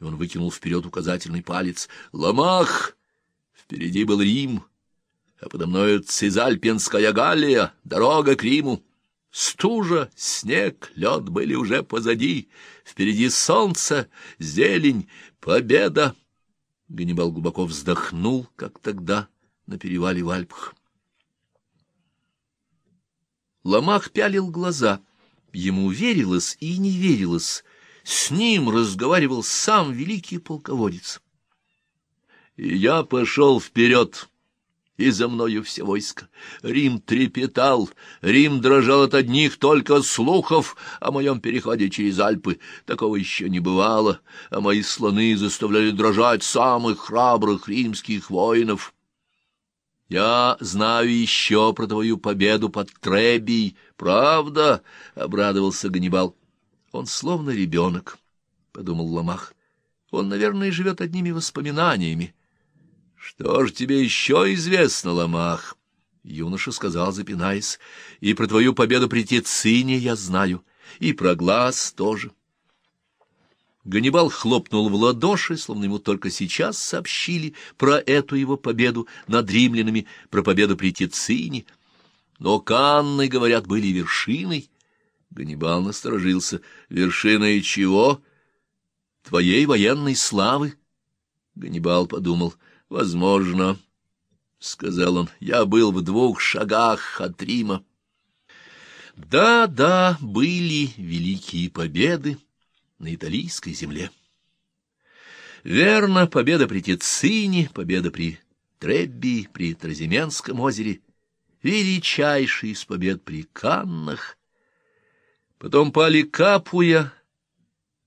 И он выкинул вперед указательный палец. «Ламах! Впереди был Рим, а подо мною Цизальпинская Галлия, дорога к Риму. Стужа, снег, лед были уже позади. Впереди солнце, зелень, победа!» Ганнибал глубоко вздохнул, как тогда на перевале в Альпах. Ломах пялил глаза. Ему верилось и не верилось. С ним разговаривал сам великий полководец. И я пошел вперед, и за мною все войско. Рим трепетал, Рим дрожал от одних только слухов о моем переходе через Альпы. Такого еще не бывало, а мои слоны заставляли дрожать самых храбрых римских воинов. Я знаю еще про твою победу под Требией. Правда? — обрадовался Ганнибал. Он словно ребенок, — подумал Ломах. Он, наверное, живет одними воспоминаниями. — Что ж тебе еще известно, Ломах? — юноша сказал, запинаясь. — И про твою победу при Тицине я знаю, и про глаз тоже. Ганнибал хлопнул в ладоши, словно ему только сейчас сообщили про эту его победу над римлянами, про победу при Тицине. Но Канны, говорят, были вершиной. Ганнибал насторожился. Вершиной чего? Твоей военной славы? Ганнибал подумал. Возможно, — сказал он, — я был в двух шагах от Рима. Да, да, были великие победы на италийской земле. Верно, победа при Тицине, победа при Требби, при Тразименском озере, величайший из побед при Каннах. Потом пали Капуя,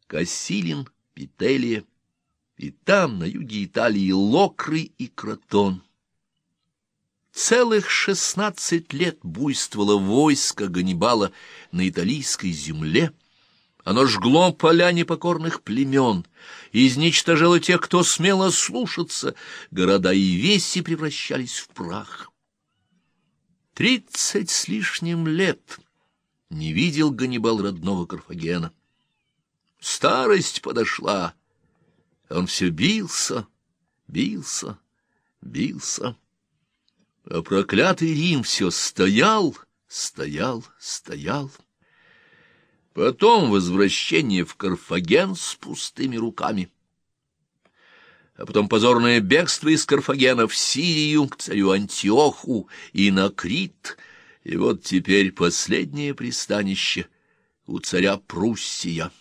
Кассилин, Пителия, и там, на юге Италии, Локры и Кротон. Целых шестнадцать лет буйствовало войско Ганнибала на италийской земле — оно жгло поля непокорных племен, изничтожило тех, кто смело слушаться, города и веси превращались в прах. Тридцать с лишним лет не видел Ганнибал родного Карфагена. Старость подошла, он все бился, бился, бился. А проклятый Рим все стоял, стоял, стоял. Потом возвращение в Карфаген с пустыми руками. А потом позорное бегство из Карфагена в Сирию, к царю Антиоху и на Крит. И вот теперь последнее пристанище у царя Пруссия.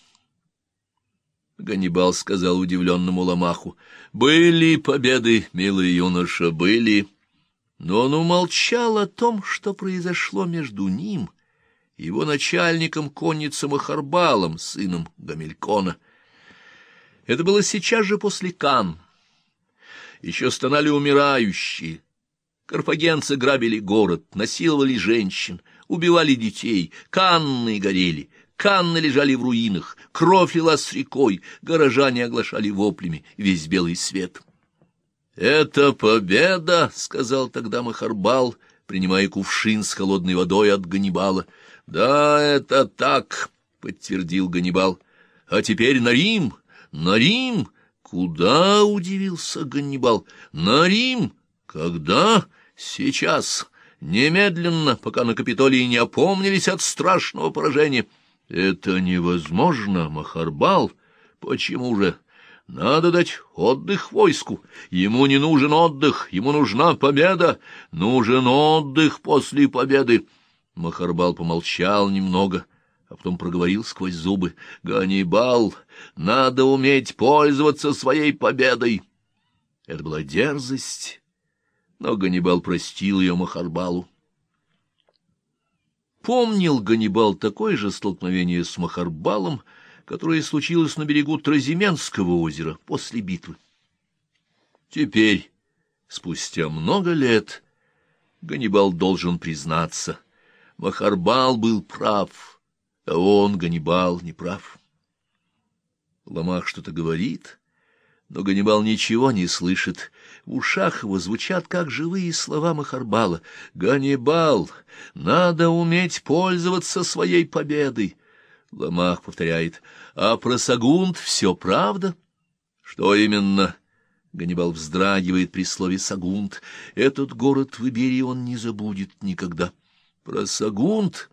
Ганнибал сказал удивленному Ломаху, «Были победы, милый юноша, были». Но он умолчал о том, что произошло между ним — его начальником конницам Ахарбалом, сыном Гамилькона. Это было сейчас же после Кан. Еще стонали умирающие. Карфагенцы грабили город, насиловали женщин, убивали детей, канны горели, канны лежали в руинах, кровь лилась с рекой, горожане оглашали воплями весь белый свет. — Это победа, — сказал тогда Махарбал, принимая кувшин с холодной водой от Ганнибала. — Да, это так, — подтвердил Ганнибал. — А теперь на Рим, на Рим. Куда, — удивился Ганнибал. — На Рим? Когда? Сейчас. Немедленно, пока на Капитолии не опомнились от страшного поражения. — Это невозможно, Махарбал. Почему же? Надо дать отдых войску. Ему не нужен отдых, ему нужна победа. Нужен отдых после победы. Махарбал помолчал немного, а потом проговорил сквозь зубы. — Ганнибал, надо уметь пользоваться своей победой. Это была дерзость, но Ганнибал простил ее Махарбалу. Помнил Ганнибал такое же столкновение с Махарбалом, которое случилось на берегу Тразименского озера после битвы. Теперь, спустя много лет, Ганнибал должен признаться — Махарбал был прав, а он, Ганнибал, не прав. Ломах что-то говорит, но Ганнибал ничего не слышит. В ушах его звучат, как живые слова Махарбала. «Ганнибал, надо уметь пользоваться своей победой!» Ломах повторяет. «А про Сагунт все правда?» Что именно? Ганнибал вздрагивает при слове Сагунт. Этот город в Иберии он не забудет никогда. Про Сагунт